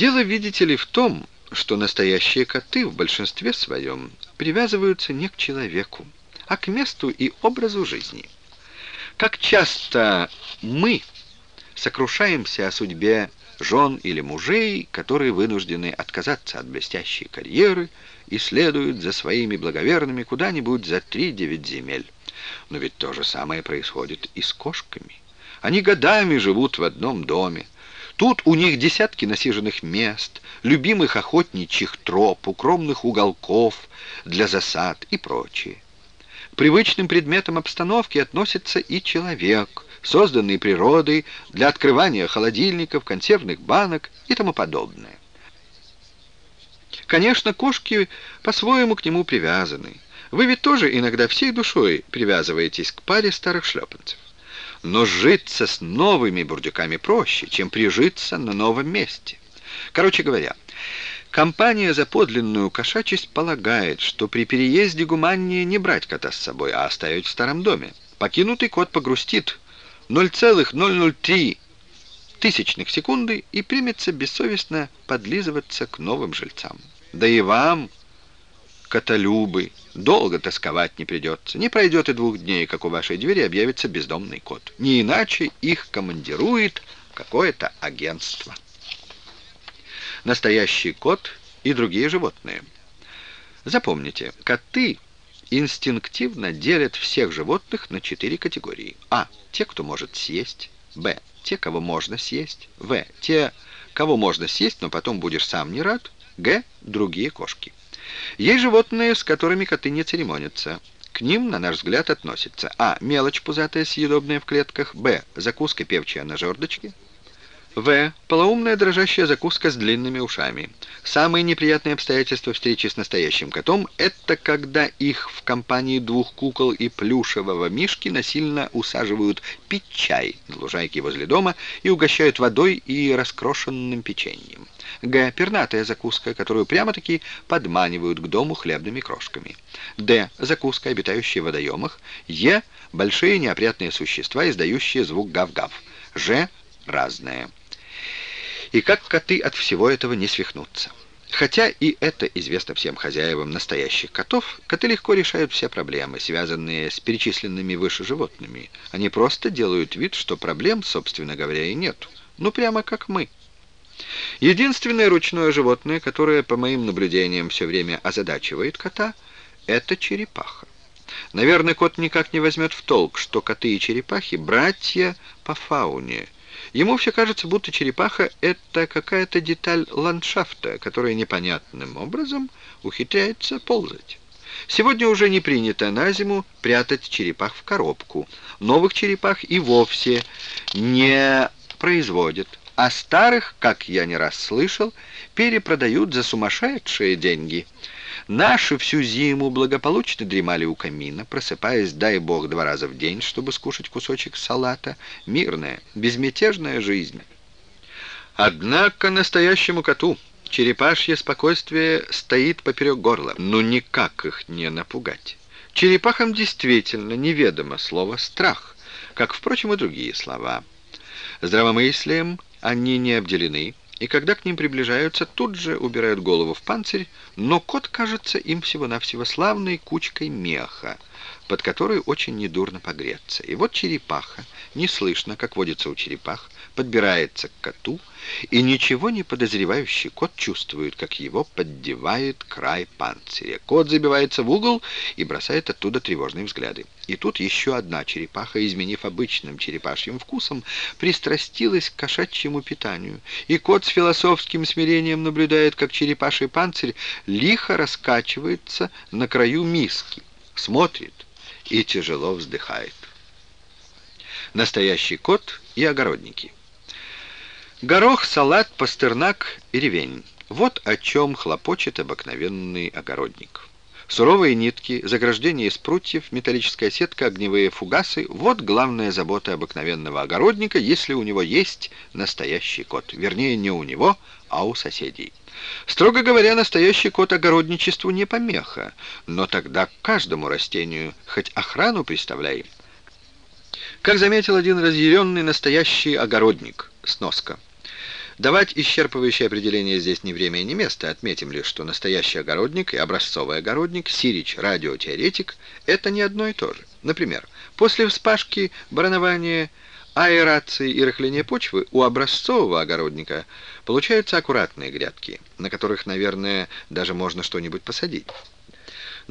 Дело, видите ли, в том, что настоящие коты в большинстве своем привязываются не к человеку, а к месту и образу жизни. Как часто мы сокрушаемся о судьбе жен или мужей, которые вынуждены отказаться от блестящей карьеры и следуют за своими благоверными куда-нибудь за три-девять земель. Но ведь то же самое происходит и с кошками. Они годами живут в одном доме, Тут у них десятки насиженных мест, любимых охотничьих троп, укромных уголков для засад и прочее. К привычным предметам обстановки относится и человек, созданный природой для открывания холодильников, консервных банок и тому подобное. Конечно, кошки по-своему к нему привязаны. Вы ведь тоже иногда всей душой привязываетесь к паре старых шлепанцев но житься с новыми бурдюками проще, чем прижиться на новом месте. Короче говоря, компания за подлинную кошачесть полагает, что при переезде гуманнее не брать кота с собой, а оставить в старом доме. Покинутый кот погрустит 0,003 тысячных секунды и примется бессовестно подлизываться к новым жильцам. Да и вам, котолюбы, долго тосковать не придется. Не пройдет и двух дней, как у вашей двери объявится бездомный кот. Не иначе их командирует какое-то агентство. Настоящий кот и другие животные. Запомните, коты инстинктивно делят всех животных на четыре категории. А. Те, кто может съесть. Б. Те, кого можно съесть. В. Те, кого можно съесть, но потом будешь сам не рад. Г. Другие кошки. Есть животные, с которыми коты не церемонятся. К ним, на наш взгляд, относятся А. Мелочь пузатая, съедобная в клетках. Б. Закуска певчая на жердочке. В. Полоумная дрожащая закуска с длинными ушами. Самые неприятные обстоятельства встречи с настоящим котом – это когда их в компании двух кукол и плюшевого мишки насильно усаживают пить чай на лужайке возле дома и угощают водой и раскрошенным печеньем. Г. Пернатая закуска, которую прямо-таки подманивают к дому хлебными крошками. Д. Закуска, обитающая в водоемах. Е. Большие неопрятные существа, издающие звук гав-гав. Ж. Разное и как коты от всего этого не свихнутся. Хотя и это известно всем хозяевам настоящих котов, коты легко решают все проблемы, связанные с перечисленными выше животными. Они просто делают вид, что проблем, собственно говоря, и нет. Ну, прямо как мы. Единственное ручное животное, которое, по моим наблюдениям, все время озадачивает кота, это черепаха. Наверное, кот никак не возьмет в толк, что коты и черепахи — братья по фауне — Ему все кажется, будто черепаха — это какая-то деталь ландшафта, которая непонятным образом ухитряется ползать. Сегодня уже не принято на зиму прятать черепах в коробку. Новых черепах и вовсе не производят, а старых, как я не раз слышал, перепродают за сумасшедшие деньги — Наши всю зиму благополучно дремали у камина, просыпаясь, дай бог, два раза в день, чтобы скушать кусочек салата. Мирная, безмятежная жизнь. Однако настоящему коту черепашье спокойствие стоит поперек горла. Ну никак их не напугать. Черепахам действительно неведомо слово «страх», как, впрочем, и другие слова. Здравомыслием они не обделены, и когда к ним приближаются, тут же убирают голову в панцирь, но кот кажется им всего-навсего славной кучкой меха, под которой очень недурно погреться. И вот черепаха, не слышно, как водится у черепах, подбирается к коту, и ничего не подозревающий кот чувствует, как его поддевает край панциря. Кот забивается в угол и бросает оттуда тревожные взгляды. И тут еще одна черепаха, изменив обычным черепашьим вкусом, пристрастилась к кошачьему питанию. И кот с философским смирением наблюдает, как черепаший панцирь лихо раскачивается на краю миски, смотрит и тяжело вздыхает. Настоящий кот и огородники. Горох, салат, пастернак и ревень. Вот о чем хлопочет обыкновенный огородник. Суровые нитки, заграждение из прутьев, металлическая сетка, огневые фугасы — вот главная забота обыкновенного огородника, если у него есть настоящий кот. Вернее, не у него, а у соседей. Строго говоря, настоящий кот огородничеству не помеха, но тогда к каждому растению хоть охрану представляй. Как заметил один разъяренный настоящий огородник, сноска — Давать исчерпывающее определение здесь не время и не место. Отметим лишь, что настоящий огородник и образцовый огородник, сирич, радиотеоретик – это не одно и то же. Например, после вспашки, баранования, аэрации и рыхления почвы у образцового огородника получаются аккуратные грядки, на которых, наверное, даже можно что-нибудь посадить.